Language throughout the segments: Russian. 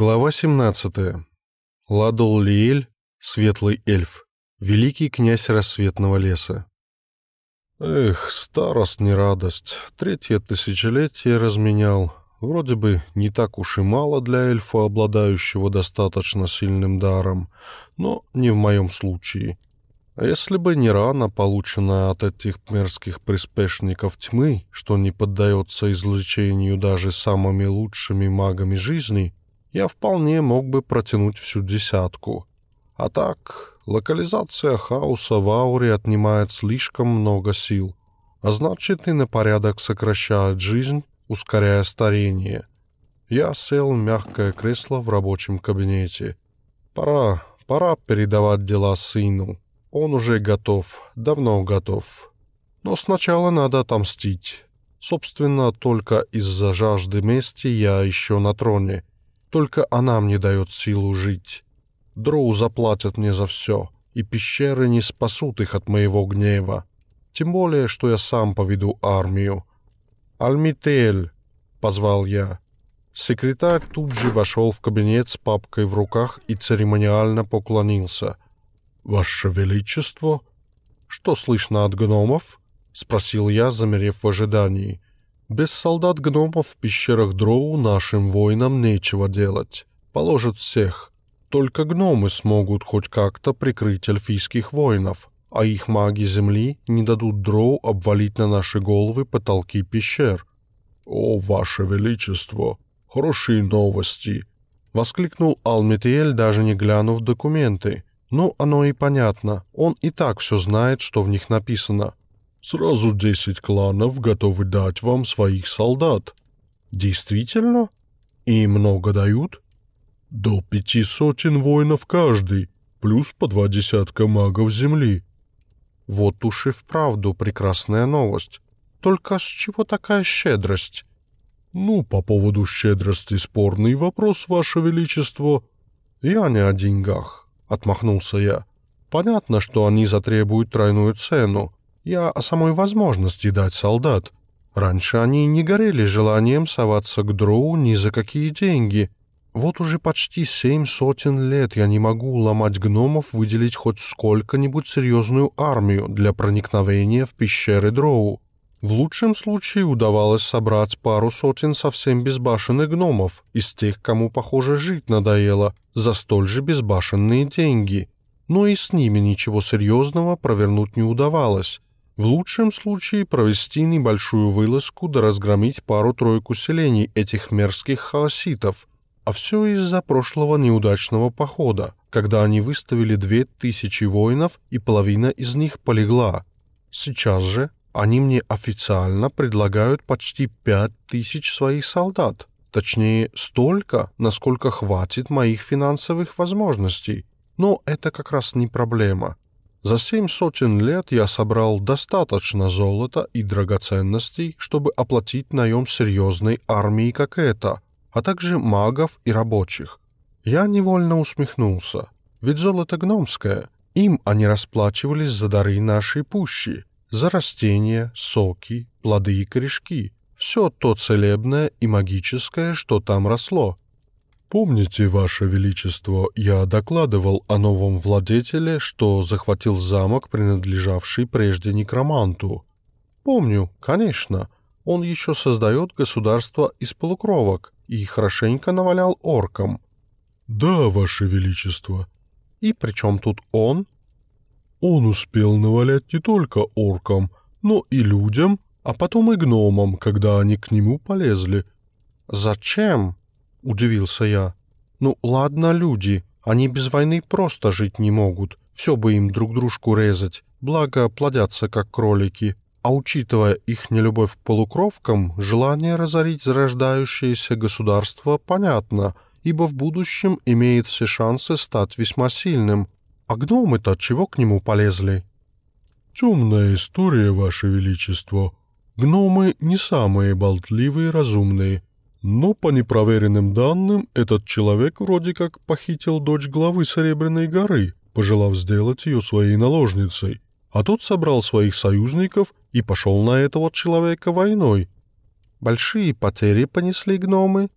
Глава 17. Ладол Лиэль, светлый эльф, великий князь рассветного леса. Эх, старость не радость, третье тысячелетие разменял. Вроде бы не так уж и мало для эльфа, обладающего достаточно сильным даром, но не в моем случае. А если бы не рана, полученная от этих мерзких приспешников тьмы, что не поддается излечению даже самыми лучшими магами жизни — я вполне мог бы протянуть всю десятку. А так, локализация хаоса в ауре отнимает слишком много сил, а значит и на порядок сокращает жизнь, ускоряя старение. Я сел в мягкое кресло в рабочем кабинете. Пора, пора передавать дела сыну. Он уже готов, давно готов. Но сначала надо отомстить. Собственно, только из-за жажды мести я еще на троне — только она мне дает силу жить. Дроу заплатят мне за все, и пещеры не спасут их от моего гнева. Тем более, что я сам поведу армию. «Альмитель!» — позвал я. Секретарь тут же вошел в кабинет с папкой в руках и церемониально поклонился. «Ваше Величество!» «Что слышно от гномов?» — спросил я, замерев в ожидании. Без солдат-гномов в пещерах Дроу нашим воинам нечего делать. Положат всех. Только гномы смогут хоть как-то прикрыть эльфийских воинов, а их маги земли не дадут Дроу обвалить на наши головы потолки пещер. «О, ваше величество! Хорошие новости!» — воскликнул Алмитиэль, даже не глянув документы. «Ну, оно и понятно. Он и так все знает, что в них написано. Сразу десять кланов готовы дать вам своих солдат. Действительно? И много дают? До пяти сотен воинов каждый, плюс по два десятка магов земли. Вот уж и вправду прекрасная новость. Только с чего такая щедрость? Ну, по поводу щедрости спорный вопрос, Ваше Величество. Я не о деньгах, отмахнулся я. Понятно, что они затребуют тройную цену, я о самой возможности дать солдат. Раньше они не горели желанием соваться к дроу ни за какие деньги. Вот уже почти семь сотен лет я не могу ломать гномов выделить хоть сколько-нибудь серьезную армию для проникновения в пещеры дроу. В лучшем случае удавалось собрать пару сотен совсем безбашенных гномов, из тех, кому, похоже, жить надоело, за столь же безбашенные деньги. Но и с ними ничего серьезного провернуть не удавалось. В лучшем случае провести небольшую вылазку да разгромить пару-тройку селений этих мерзких хаоситов. А все из-за прошлого неудачного похода, когда они выставили две тысячи воинов и половина из них полегла. Сейчас же они мне официально предлагают почти пять тысяч своих солдат. Точнее, столько, насколько хватит моих финансовых возможностей. Но это как раз не проблема. За семь сотен лет я собрал достаточно золота и драгоценностей, чтобы оплатить наем серьезной армии, как эта, а также магов и рабочих. Я невольно усмехнулся, ведь золото гномское. Им они расплачивались за дары нашей пущи, за растения, соки, плоды и корешки, все то целебное и магическое, что там росло. «Помните, Ваше Величество, я докладывал о новом владетеле, что захватил замок, принадлежавший прежде некроманту?» «Помню, конечно. Он еще создает государство из полукровок и хорошенько навалял оркам». «Да, Ваше Величество». «И при чем тут он?» «Он успел навалять не только оркам, но и людям, а потом и гномам, когда они к нему полезли». «Зачем?» — удивился я. «Ну, ладно, люди, они без войны просто жить не могут. Все бы им друг дружку резать, благо плодятся как кролики. А учитывая их нелюбовь к полукровкам, желание разорить зарождающееся государство понятно, ибо в будущем имеет все шансы стать весьма сильным. А гномы-то чего к нему полезли?» «Темная история, Ваше Величество. Гномы не самые болтливые и разумные». Но по непроверенным данным, этот человек вроде как похитил дочь главы Серебряной горы, пожелав сделать ее своей наложницей. А тот собрал своих союзников и пошел на этого человека войной. Большие потери понесли гномы.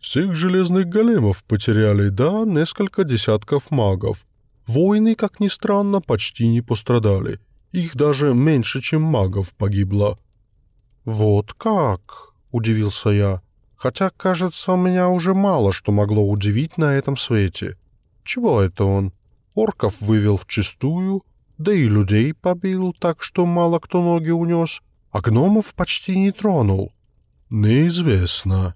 Всех железных големов потеряли, да, несколько десятков магов. Воины, как ни странно, почти не пострадали. Их даже меньше, чем магов погибло. «Вот как?» — удивился я. «Хотя, кажется, меня уже мало что могло удивить на этом свете. Чего это он? Орков вывел в чистую, да и людей побил так, что мало кто ноги унес, а гномов почти не тронул. Неизвестно.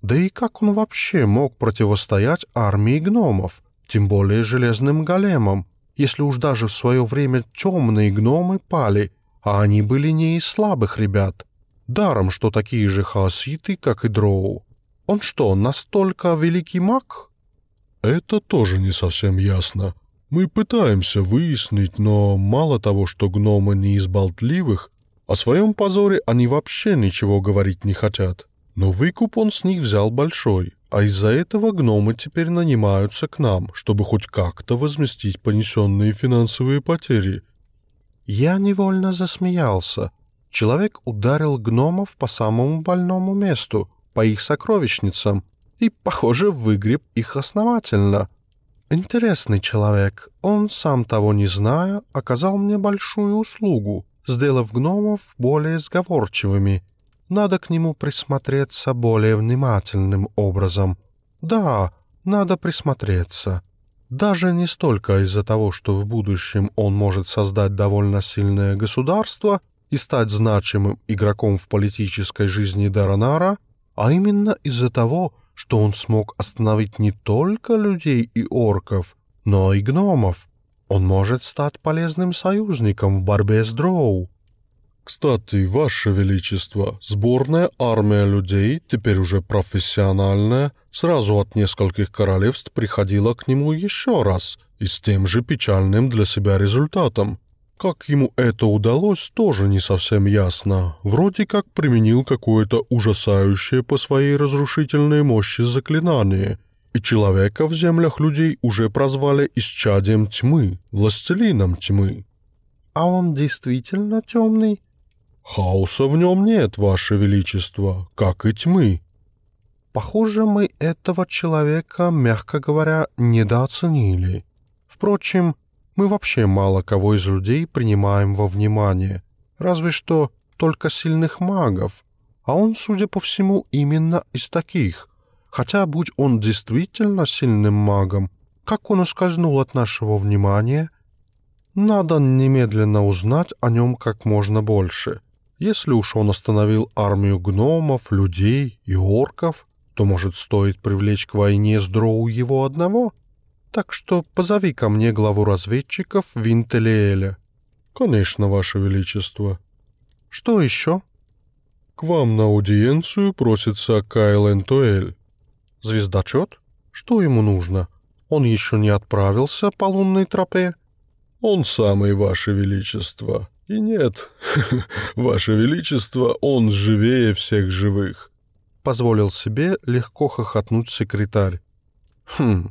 Да и как он вообще мог противостоять армии гномов, тем более железным големам, если уж даже в свое время темные гномы пали, а они были не из слабых ребят. Даром, что такие же хаоситы, как и дроу. Он что, настолько великий маг? Это тоже не совсем ясно. Мы пытаемся выяснить, но мало того, что гномы не из болтливых, о своем позоре они вообще ничего говорить не хотят. Но выкуп он с них взял большой, а из-за этого гномы теперь нанимаются к нам, чтобы хоть как-то возместить понесенные финансовые потери. Я невольно засмеялся. Человек ударил гномов по самому больному месту, по их сокровищницам, и, похоже, выгреб их основательно. Интересный человек. Он, сам того не зная, оказал мне большую услугу сделав гномов более сговорчивыми. Надо к нему присмотреться более внимательным образом. Да, надо присмотреться. Даже не столько из-за того, что в будущем он может создать довольно сильное государство и стать значимым игроком в политической жизни Даранара, а именно из-за того, что он смог остановить не только людей и орков, но и гномов. Он может стать полезным союзником в борьбе с Дроу. Кстати, Ваше Величество, сборная армия людей, теперь уже профессиональная, сразу от нескольких королевств приходила к нему еще раз и с тем же печальным для себя результатом. Как ему это удалось, тоже не совсем ясно. Вроде как применил какое-то ужасающее по своей разрушительной мощи заклинание — и человека в землях людей уже прозвали исчадием тьмы, властелином тьмы. А он действительно темный? Хаоса в нем нет, ваше величество, как и тьмы. Похоже, мы этого человека, мягко говоря, недооценили. Впрочем, мы вообще мало кого из людей принимаем во внимание, разве что только сильных магов, а он, судя по всему, именно из таких, Хотя, будь он действительно сильным магом, как он ускользнул от нашего внимания? Надо немедленно узнать о нем как можно больше. Если уж он остановил армию гномов, людей и орков, то, может, стоит привлечь к войне с Дроу его одного? Так что позови ко мне главу разведчиков Винтелиэля. Конечно, Ваше Величество. Что еще? К вам на аудиенцию просится Кайл Энтуэль. Звездочет? Что ему нужно? Он еще не отправился по лунной тропе? Он самый, Ваше Величество. И нет, Ваше Величество, он живее всех живых. Позволил себе легко хохотнуть секретарь. Хм,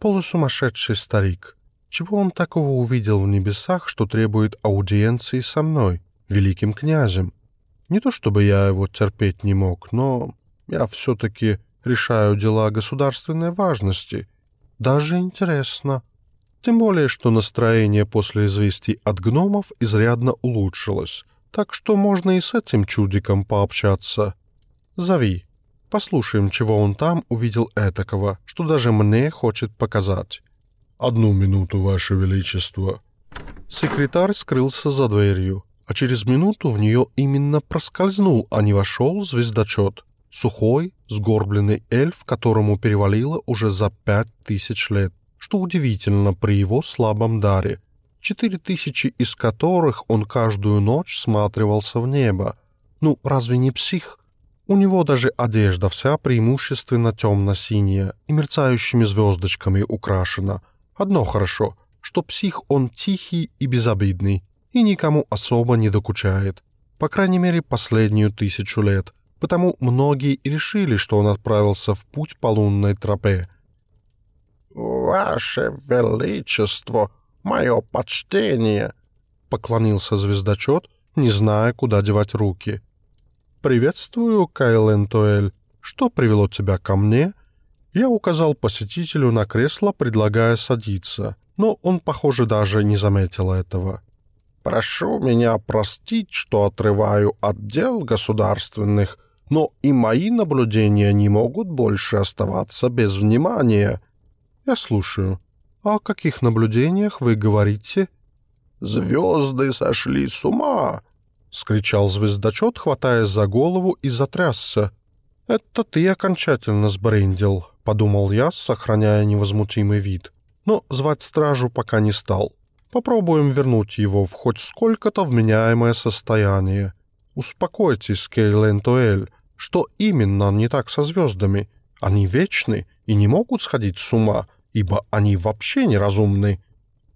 полусумасшедший старик. Чего он такого увидел в небесах, что требует аудиенции со мной, великим князем? Не то чтобы я его терпеть не мог, но я все-таки решаю дела государственной важности. Даже интересно. Тем более, что настроение после известий от гномов изрядно улучшилось, так что можно и с этим чудиком пообщаться. Зови. Послушаем, чего он там увидел этакого, что даже мне хочет показать. Одну минуту, Ваше Величество. Секретарь скрылся за дверью, а через минуту в нее именно проскользнул, а не вошел звездочет — Сухой, сгорбленный эльф, которому перевалило уже за пять тысяч лет, что удивительно при его слабом даре, четыре тысячи из которых он каждую ночь сматривался в небо. Ну, разве не псих? У него даже одежда вся преимущественно темно-синяя и мерцающими звездочками украшена. Одно хорошо, что псих он тихий и безобидный, и никому особо не докучает. По крайней мере, последнюю тысячу лет — потому многие и решили, что он отправился в путь по лунной тропе. «Ваше Величество, мое почтение!» — поклонился звездочет, не зная, куда девать руки. «Приветствую, Кайл Энтуэль. Что привело тебя ко мне?» Я указал посетителю на кресло, предлагая садиться, но он, похоже, даже не заметил этого. «Прошу меня простить, что отрываю от дел государственных, но и мои наблюдения не могут больше оставаться без внимания». «Я слушаю. О каких наблюдениях вы говорите?» «Звезды сошли с ума!» — скричал звездочет, хватаясь за голову и затрясся. «Это ты окончательно сбрендил», — подумал я, сохраняя невозмутимый вид. Но звать стражу пока не стал. Попробуем вернуть его в хоть сколько-то вменяемое состояние. Успокойтесь, Кейлен Туэль. Что именно не так со звездами? Они вечны и не могут сходить с ума, ибо они вообще неразумны.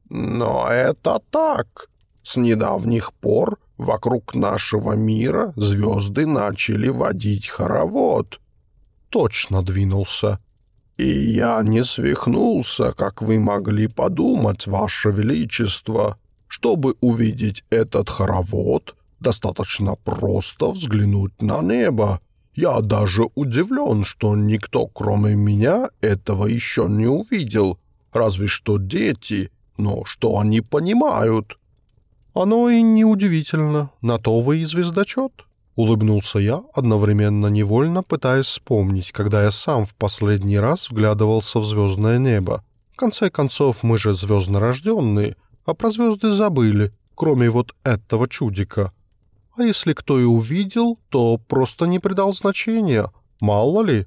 Но это так. С недавних пор Вокруг нашего мира звезды начали водить хоровод. Точно двинулся. И я не свихнулся, как вы могли подумать, Ваше Величество. Чтобы увидеть этот хоровод, достаточно просто взглянуть на небо. Я даже удивлен, что никто, кроме меня, этого еще не увидел. Разве что дети. Но что они понимают?» «Оно и неудивительно, на то вы и звездочет», — улыбнулся я, одновременно невольно пытаясь вспомнить, когда я сам в последний раз вглядывался в звездное небо. В конце концов, мы же звезднорожденные, а про звезды забыли, кроме вот этого чудика. А если кто и увидел, то просто не придал значения, мало ли.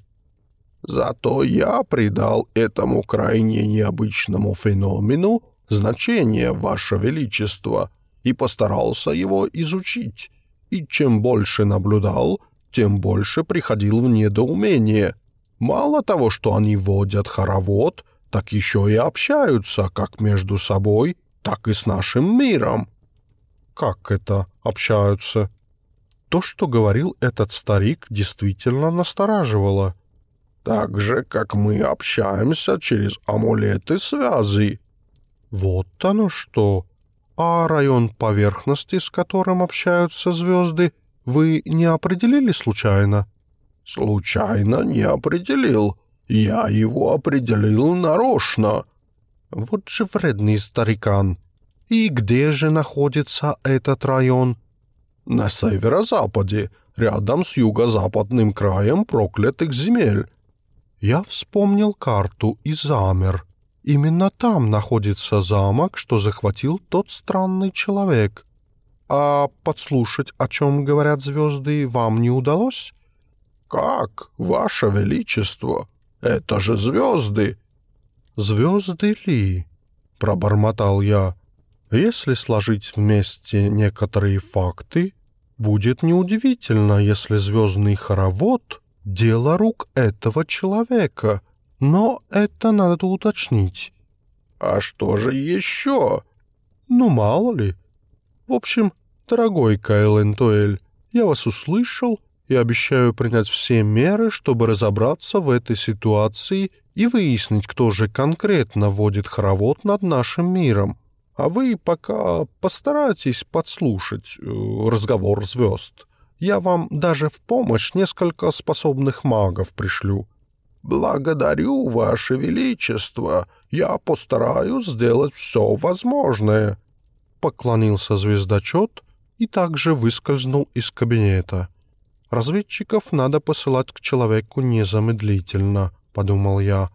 Зато я придал этому крайне необычному феномену значение, Ваше Величество, и постарался его изучить. И чем больше наблюдал, тем больше приходил в недоумение. Мало того, что они водят хоровод, так еще и общаются как между собой, так и с нашим миром. Как это общаются? То, что говорил этот старик, действительно настораживало. Так же, как мы общаемся через амулеты связи. Вот оно что! А район поверхности, с которым общаются звезды, вы не определили случайно? Случайно не определил. Я его определил нарочно. Вот же вредный старикан. И где же находится этот район? На северо-западе, рядом с юго-западным краем проклятых земель. Я вспомнил карту и замер. Именно там находится замок, что захватил тот странный человек. А подслушать, о чем говорят звезды, вам не удалось? Как, ваше величество? Это же звезды. Звезды ли? Пробормотал я. Если сложить вместе некоторые факты, будет неудивительно, если звездный хоровод — дело рук этого человека — но это надо уточнить. А что же еще? Ну, мало ли. В общем, дорогой Кайл Энтуэль, я вас услышал и обещаю принять все меры, чтобы разобраться в этой ситуации и выяснить, кто же конкретно водит хоровод над нашим миром. А вы пока постарайтесь подслушать э, разговор звезд. Я вам даже в помощь несколько способных магов пришлю. «Благодарю, Ваше Величество. Я постараюсь сделать все возможное», — поклонился звездочет и также выскользнул из кабинета. «Разведчиков надо посылать к человеку незамедлительно», — подумал я.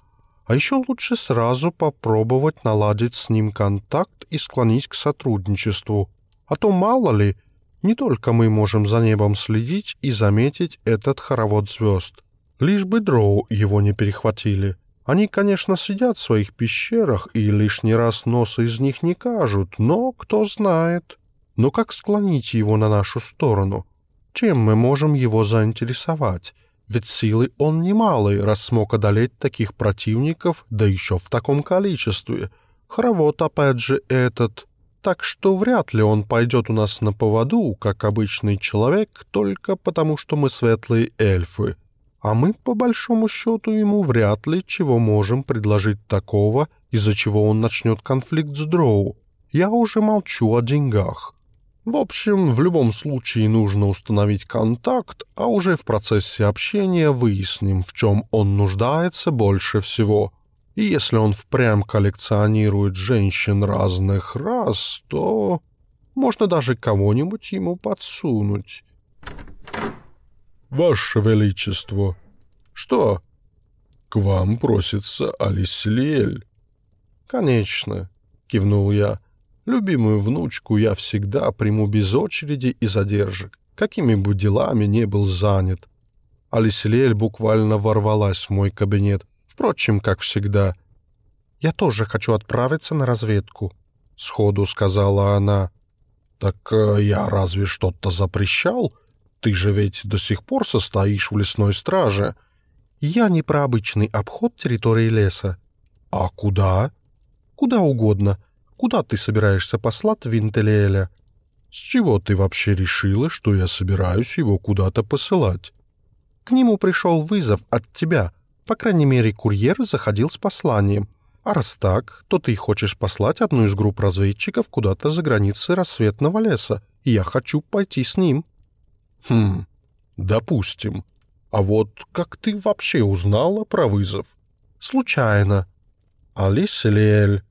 «А еще лучше сразу попробовать наладить с ним контакт и склонить к сотрудничеству. А то мало ли, не только мы можем за небом следить и заметить этот хоровод звезд. Лишь бы дроу его не перехватили. Они, конечно, сидят в своих пещерах и лишний раз носа из них не кажут, но кто знает. Но как склонить его на нашу сторону? Чем мы можем его заинтересовать? Ведь силы он немалый, раз смог одолеть таких противников, да еще в таком количестве. Хоровод, опять же, этот. Так что вряд ли он пойдет у нас на поводу, как обычный человек, только потому что мы светлые эльфы а мы, по большому счету, ему вряд ли чего можем предложить такого, из-за чего он начнет конфликт с Дроу. Я уже молчу о деньгах. В общем, в любом случае нужно установить контакт, а уже в процессе общения выясним, в чем он нуждается больше всего. И если он впрямь коллекционирует женщин разных рас, то можно даже кого-нибудь ему подсунуть. «Ваше Величество!» «Что?» «К вам просится Алисилиэль». «Конечно», — кивнул я. «Любимую внучку я всегда приму без очереди и задержек, какими бы делами не был занят». Алисилиэль буквально ворвалась в мой кабинет, впрочем, как всегда. «Я тоже хочу отправиться на разведку», — сходу сказала она. «Так э, я разве что-то запрещал? Ты же ведь до сих пор состоишь в лесной страже». «Я не про обычный обход территории леса». «А куда?» «Куда угодно. Куда ты собираешься послать Винтелеэля?» «С чего ты вообще решила, что я собираюсь его куда-то посылать?» «К нему пришел вызов от тебя. По крайней мере, курьер заходил с посланием. А раз так, то ты хочешь послать одну из групп разведчиков куда-то за границы рассветного леса, я хочу пойти с ним». «Хм, допустим. А вот как ты вообще узнала про вызов?» «Случайно». «Алис Лиэль?»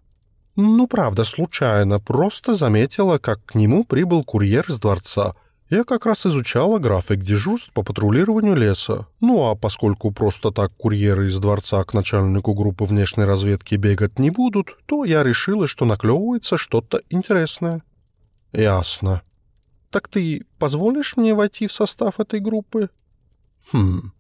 «Ну, правда, случайно. Просто заметила, как к нему прибыл курьер из дворца. Я как раз изучала график дежурств по патрулированию леса. Ну а поскольку просто так курьеры из дворца к начальнику группы внешней разведки бегать не будут, то я решила, что наклевывается что-то интересное. Ясно. Так ты позволишь мне войти в состав этой группы? Хм,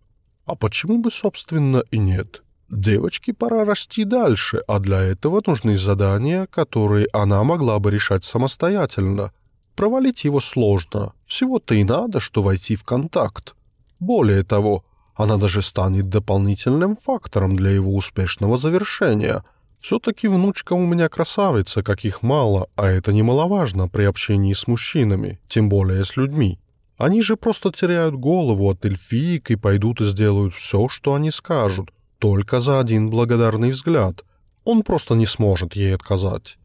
а почему бы, собственно, и нет? Девочке пора расти дальше, а для этого нужны задания, которые она могла бы решать самостоятельно — Провалить его сложно, всего-то и надо, что войти в контакт. Более того, она даже станет дополнительным фактором для его успешного завершения. Все-таки внучка у меня красавица, каких мало, а это немаловажно при общении с мужчинами, тем более с людьми. Они же просто теряют голову от эльфиек и пойдут и сделают все, что они скажут, только за один благодарный взгляд. Он просто не сможет ей отказать.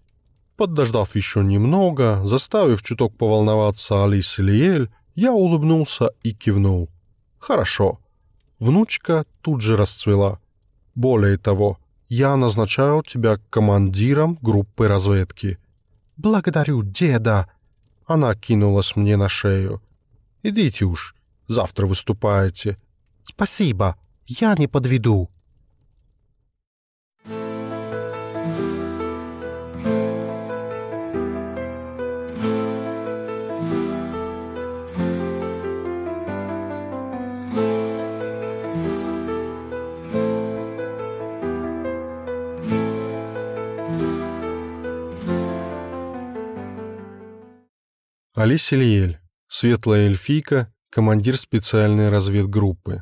Подождав еще немного, заставив чуток поволноваться Алис Лиэль, я улыбнулся и кивнул. «Хорошо». Внучка тут же расцвела. «Более того, я назначаю тебя командиром группы разведки». «Благодарю, деда!» Она кинулась мне на шею. «Идите уж, завтра выступаете». «Спасибо, я не подведу». Алиса Лиель, светлая эльфийка, командир специальной разведгруппы.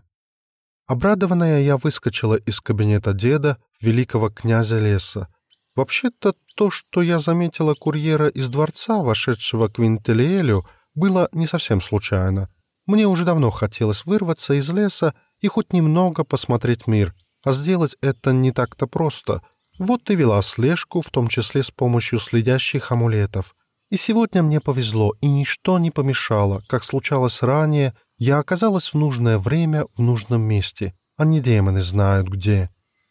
Обрадованная я выскочила из кабинета деда, великого князя леса. Вообще-то то, что я заметила курьера из дворца, вошедшего к Винтелиэлю, было не совсем случайно. Мне уже давно хотелось вырваться из леса и хоть немного посмотреть мир, а сделать это не так-то просто. Вот и вела слежку, в том числе с помощью следящих амулетов. И сегодня мне повезло, и ничто не помешало. Как случалось ранее, я оказалась в нужное время в нужном месте, а не демоны знают где.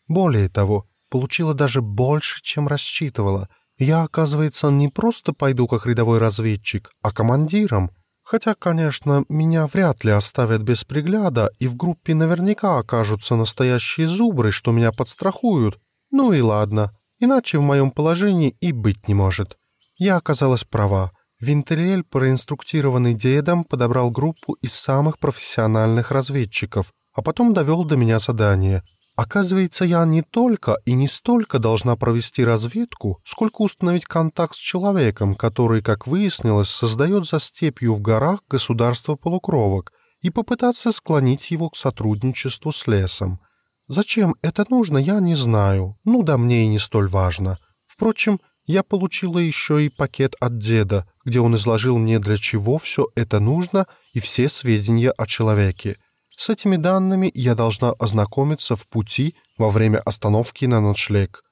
Более того, получила даже больше, чем рассчитывала. Я, оказывается, не просто пойду как рядовой разведчик, а командиром. Хотя, конечно, меня вряд ли оставят без пригляда, и в группе наверняка окажутся настоящие зубры, что меня подстрахуют. Ну и ладно, иначе в моем положении и быть не может. Я оказалась права. Винтериэль, проинструктированный дедом, подобрал группу из самых профессиональных разведчиков, а потом довел до меня задание. Оказывается, я не только и не столько должна провести разведку, сколько установить контакт с человеком, который, как выяснилось, создает за степью в горах государство полукровок, и попытаться склонить его к сотрудничеству с лесом. Зачем это нужно, я не знаю, ну да мне и не столь важно. Впрочем, я получила еще и пакет от деда, где он изложил мне, для чего все это нужно и все сведения о человеке. С этими данными я должна ознакомиться в пути во время остановки на ночлег.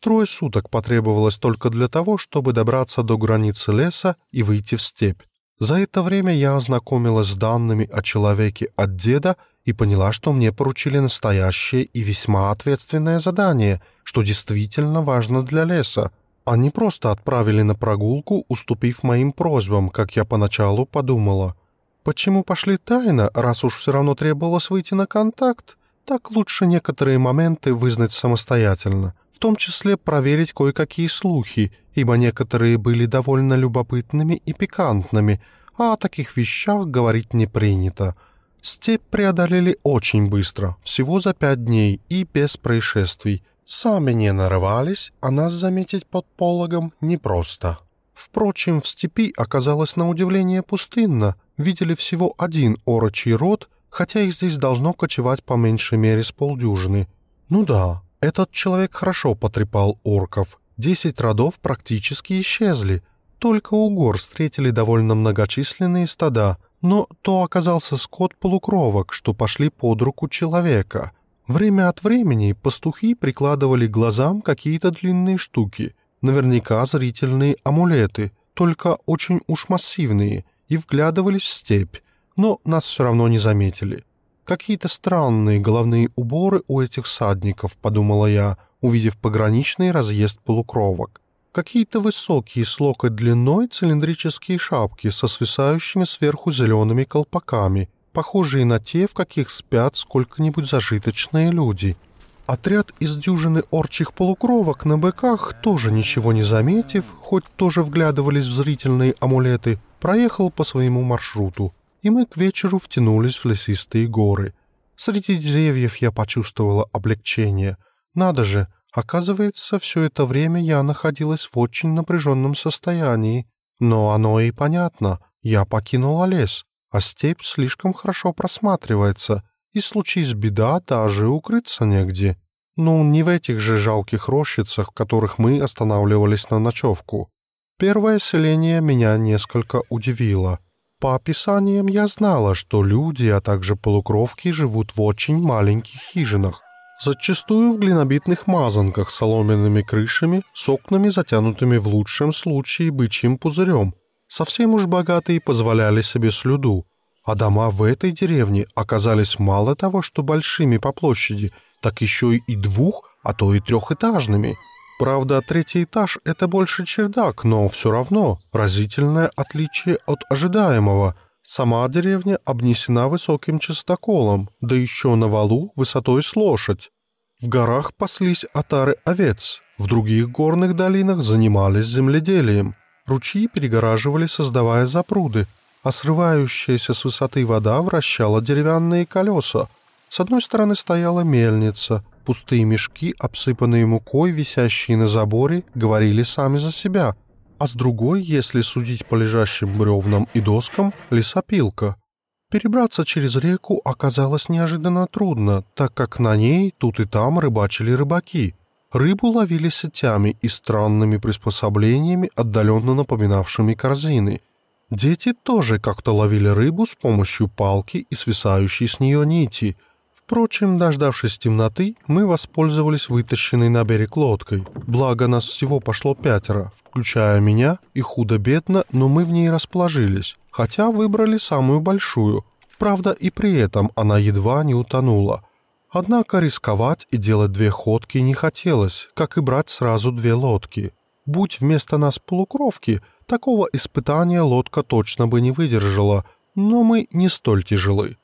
Трое суток потребовалось только для того, чтобы добраться до границы леса и выйти в степь. За это время я ознакомилась с данными о человеке от деда и поняла, что мне поручили настоящее и весьма ответственное задание, что действительно важно для леса. Они просто отправили на прогулку, уступив моим просьбам, как я поначалу подумала. Почему пошли тайно, раз уж все равно требовалось выйти на контакт? Так лучше некоторые моменты вызнать самостоятельно, в том числе проверить кое-какие слухи, ибо некоторые были довольно любопытными и пикантными, а о таких вещах говорить не принято. Степь преодолели очень быстро, всего за пять дней и без происшествий. Сами не нарывались, а нас заметить под пологом непросто. Впрочем, в степи оказалось на удивление пустынно, видели всего один орочий род, хотя их здесь должно кочевать по меньшей мере с полдюжины. Ну да, этот человек хорошо потрепал орков. Десять родов практически исчезли. Только у гор встретили довольно многочисленные стада, но то оказался скот полукровок, что пошли под руку человека. Время от времени пастухи прикладывали глазам какие-то длинные штуки, наверняка зрительные амулеты, только очень уж массивные, и вглядывались в степь, но нас все равно не заметили. Какие-то странные головные уборы у этих садников, подумала я, увидев пограничный разъезд полукровок. Какие-то высокие с локоть длиной цилиндрические шапки со свисающими сверху зелеными колпаками, похожие на те, в каких спят сколько-нибудь зажиточные люди. Отряд из дюжины орчих полукровок на быках, тоже ничего не заметив, хоть тоже вглядывались в зрительные амулеты, проехал по своему маршруту, и мы к вечеру втянулись в лесистые горы. Среди деревьев я почувствовала облегчение. Надо же, оказывается, все это время я находилась в очень напряженном состоянии. Но оно и понятно, я покинула лес, а степь слишком хорошо просматривается, и случись беда, даже укрыться негде. Ну, не в этих же жалких рощицах, в которых мы останавливались на ночевку. Первое селение меня несколько удивило. По описаниям я знала, что люди, а также полукровки живут в очень маленьких хижинах, зачастую в глинобитных мазанках с соломенными крышами, с окнами, затянутыми в лучшем случае бычьим пузырем. Совсем уж богатые позволяли себе слюду, а дома в этой деревне оказались мало того, что большими по площади, так еще и двух, а то и трехэтажными – Правда, третий этаж — это больше чердак, но все равно разительное отличие от ожидаемого. Сама деревня обнесена высоким частоколом, да еще на валу высотой с лошадь. В горах паслись отары овец, в других горных долинах занимались земледелием. Ручьи перегораживали, создавая запруды, а срывающаяся с высоты вода вращала деревянные колеса. С одной стороны стояла мельница, Пустые мешки, обсыпанные мукой, висящие на заборе, говорили сами за себя, а с другой, если судить по лежащим бревнам и доскам, лесопилка. Перебраться через реку оказалось неожиданно трудно, так как на ней тут и там рыбачили рыбаки. Рыбу ловили сетями и странными приспособлениями, отдаленно напоминавшими корзины. Дети тоже как-то ловили рыбу с помощью палки и свисающей с нее нити – Впрочем, дождавшись темноты, мы воспользовались вытащенной на берег лодкой. Благо нас всего пошло пятеро, включая меня, и худо-бедно, но мы в ней расположились, хотя выбрали самую большую. Правда, и при этом она едва не утонула. Однако рисковать и делать две ходки не хотелось, как и брать сразу две лодки. Будь вместо нас полукровки, такого испытания лодка точно бы не выдержала, но мы не столь тяжелы.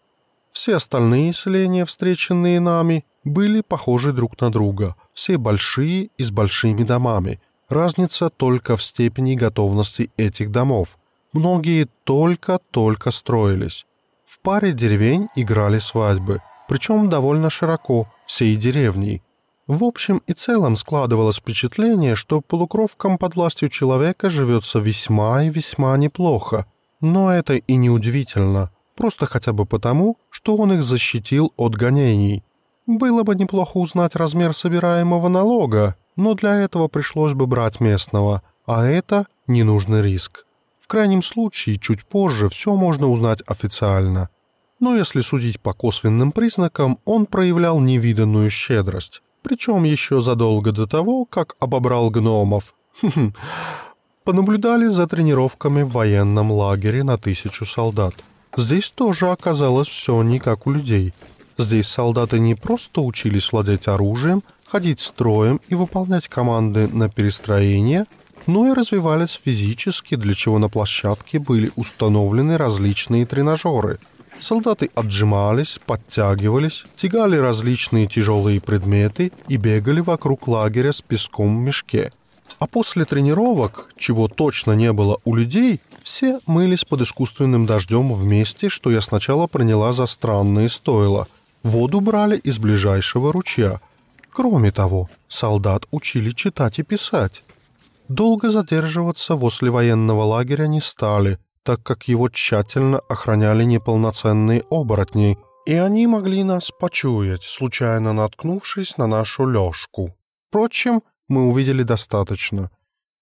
Все остальные селения, встреченные нами, были похожи друг на друга, все большие и с большими домами. Разница только в степени готовности этих домов. Многие только-только строились. В паре деревень играли свадьбы, причем довольно широко, всей деревней. В общем и целом складывалось впечатление, что полукровкам под властью человека живется весьма и весьма неплохо. Но это и не удивительно – просто хотя бы потому, что он их защитил от гонений. Было бы неплохо узнать размер собираемого налога, но для этого пришлось бы брать местного, а это ненужный риск. В крайнем случае, чуть позже все можно узнать официально. Но если судить по косвенным признакам, он проявлял невиданную щедрость, причем еще задолго до того, как обобрал гномов. Понаблюдали за тренировками в военном лагере на тысячу солдат. Здесь тоже оказалось все не как у людей. Здесь солдаты не просто учились владеть оружием, ходить строем и выполнять команды на перестроение, но и развивались физически, для чего на площадке были установлены различные тренажеры. Солдаты отжимались, подтягивались, тягали различные тяжелые предметы и бегали вокруг лагеря с песком в мешке – а после тренировок, чего точно не было у людей, все мылись под искусственным дождем вместе, что я сначала приняла за странные стойла. Воду брали из ближайшего ручья. Кроме того, солдат учили читать и писать. Долго задерживаться возле военного лагеря не стали, так как его тщательно охраняли неполноценные оборотни, и они могли нас почуять, случайно наткнувшись на нашу лёжку. Впрочем, мы увидели достаточно.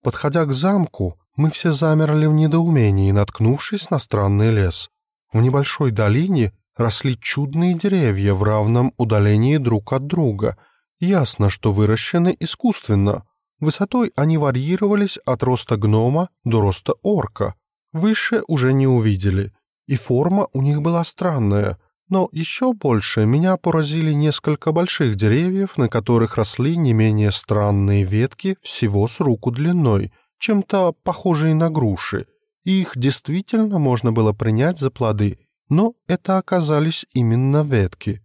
Подходя к замку, мы все замерли в недоумении, наткнувшись на странный лес. В небольшой долине росли чудные деревья в равном удалении друг от друга. Ясно, что выращены искусственно. Высотой они варьировались от роста гнома до роста орка. Выше уже не увидели. И форма у них была странная, но еще больше меня поразили несколько больших деревьев, на которых росли не менее странные ветки всего с руку длиной, чем-то похожие на груши. Их действительно можно было принять за плоды, но это оказались именно ветки.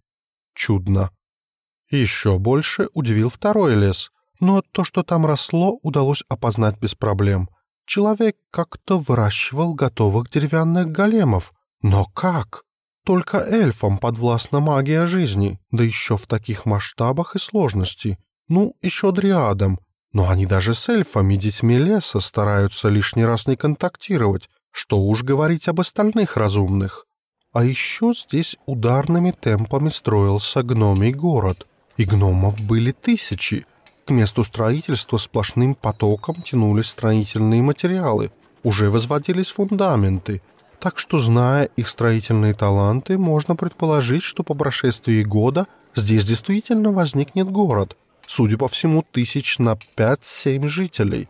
Чудно. Еще больше удивил второй лес, но то, что там росло, удалось опознать без проблем. Человек как-то выращивал готовых деревянных големов. Но как? Только эльфам подвластна магия жизни, да еще в таких масштабах и сложности. Ну, еще дриадам. Но они даже с эльфами, детьми леса, стараются лишний раз не контактировать. Что уж говорить об остальных разумных. А еще здесь ударными темпами строился гномий город. И гномов были тысячи. К месту строительства сплошным потоком тянулись строительные материалы. Уже возводились фундаменты, так что, зная их строительные таланты, можно предположить, что по прошествии года здесь действительно возникнет город. Судя по всему, тысяч на 5-7 жителей.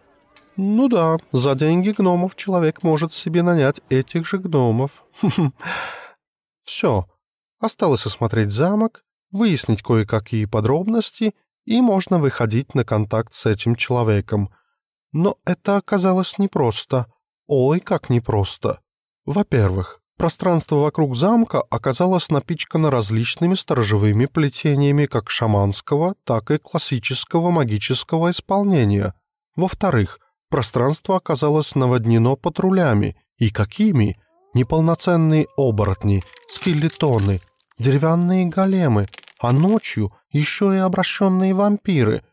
Ну да, за деньги гномов человек может себе нанять этих же гномов. Все. Осталось осмотреть замок, выяснить кое-какие подробности, и можно выходить на контакт с этим человеком. Но это оказалось непросто. Ой, как непросто. Во-первых, пространство вокруг замка оказалось напичкано различными сторожевыми плетениями как шаманского, так и классического магического исполнения. Во-вторых, пространство оказалось наводнено патрулями. И какими? Неполноценные оборотни, скелетоны, деревянные големы, а ночью еще и обращенные вампиры.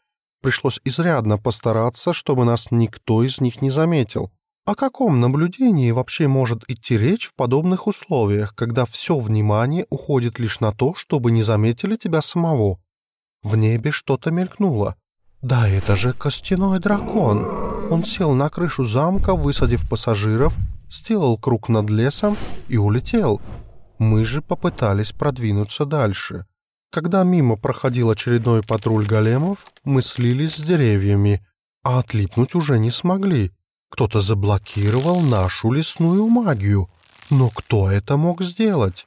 Пришлось изрядно постараться, чтобы нас никто из них не заметил. О каком наблюдении вообще может идти речь в подобных условиях, когда все внимание уходит лишь на то, чтобы не заметили тебя самого? В небе что-то мелькнуло. Да, это же костяной дракон. Он сел на крышу замка, высадив пассажиров, сделал круг над лесом и улетел. Мы же попытались продвинуться дальше. Когда мимо проходил очередной патруль големов, мы слились с деревьями, а отлипнуть уже не смогли. Кто-то заблокировал нашу лесную магию. Но кто это мог сделать?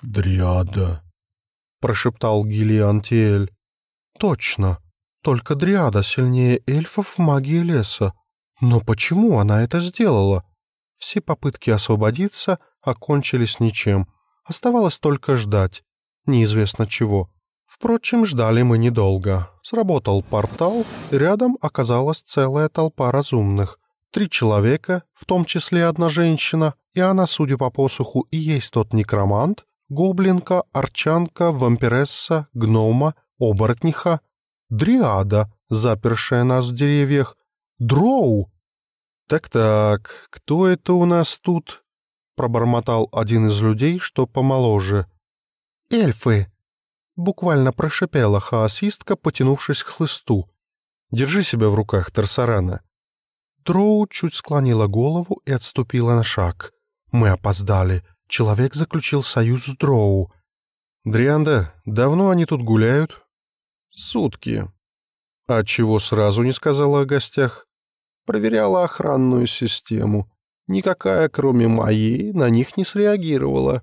«Дриада», — прошептал Гиллиан Тиэль. «Точно. Только Дриада сильнее эльфов в магии леса. Но почему она это сделала? Все попытки освободиться окончились ничем. Оставалось только ждать. Неизвестно чего. Впрочем, ждали мы недолго. Сработал портал, рядом оказалась целая толпа разумных. Три человека, в том числе одна женщина, и она, судя по посуху, и есть тот некромант, гоблинка, арчанка, вампиресса, гнома, оборотниха, дриада, запершая нас в деревьях, дроу. «Так-так, кто это у нас тут?» — пробормотал один из людей, что помоложе. «Эльфы!» — буквально прошипела хаосистка, потянувшись к хлысту. «Держи себя в руках, Тарсарана!» Дроу чуть склонила голову и отступила на шаг. Мы опоздали. Человек заключил союз с Дроу. «Дрианда, давно они тут гуляют?» «Сутки». «А чего сразу не сказала о гостях?» Проверяла охранную систему. Никакая, кроме моей, на них не среагировала.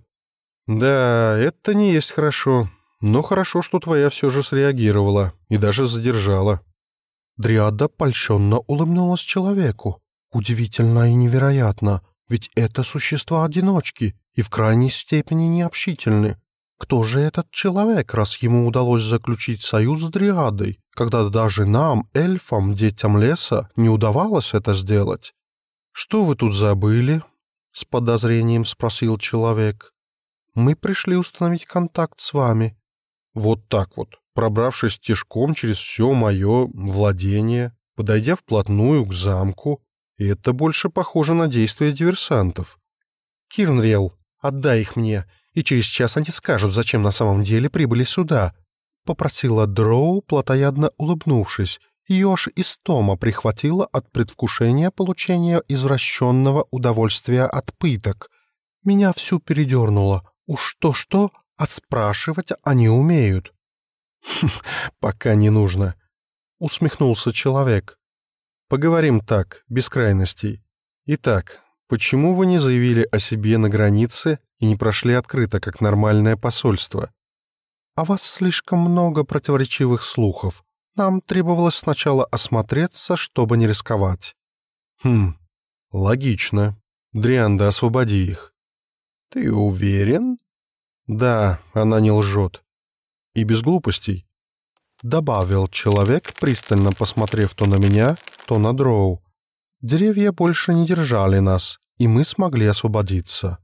Да, это не есть хорошо. Но хорошо, что твоя все же среагировала и даже задержала. Дриада польщенно улыбнулась человеку. Удивительно и невероятно, ведь это существа-одиночки и в крайней степени необщительны. Кто же этот человек, раз ему удалось заключить союз с Дриадой, когда даже нам, эльфам, детям леса, не удавалось это сделать? «Что вы тут забыли?» — с подозрением спросил человек. «Мы пришли установить контакт с вами». «Вот так вот, пробравшись тяжком через все мое владение, подойдя вплотную к замку, и это больше похоже на действия диверсантов». «Кирнрел, отдай их мне, и через час они скажут, зачем на самом деле прибыли сюда», — попросила Дроу, плотоядно улыбнувшись. Ее аж истома прихватила от предвкушения получения извращенного удовольствия от пыток. Меня всю передернуло. Уж то-что, а спрашивать они умеют. «Пока не нужно», — усмехнулся человек. «Поговорим так, без крайностей. Итак, почему вы не заявили о себе на границе и не прошли открыто, как нормальное посольство. «О вас слишком много противоречивых слухов. Нам требовалось сначала осмотреться, чтобы не рисковать». «Хм, логично. Дрианда, освободи их». «Ты уверен?» «Да, она не лжет. И без глупостей». Добавил человек, пристально посмотрев то на меня, то на дроу. Деревья больше не держали нас, и мы смогли освободиться.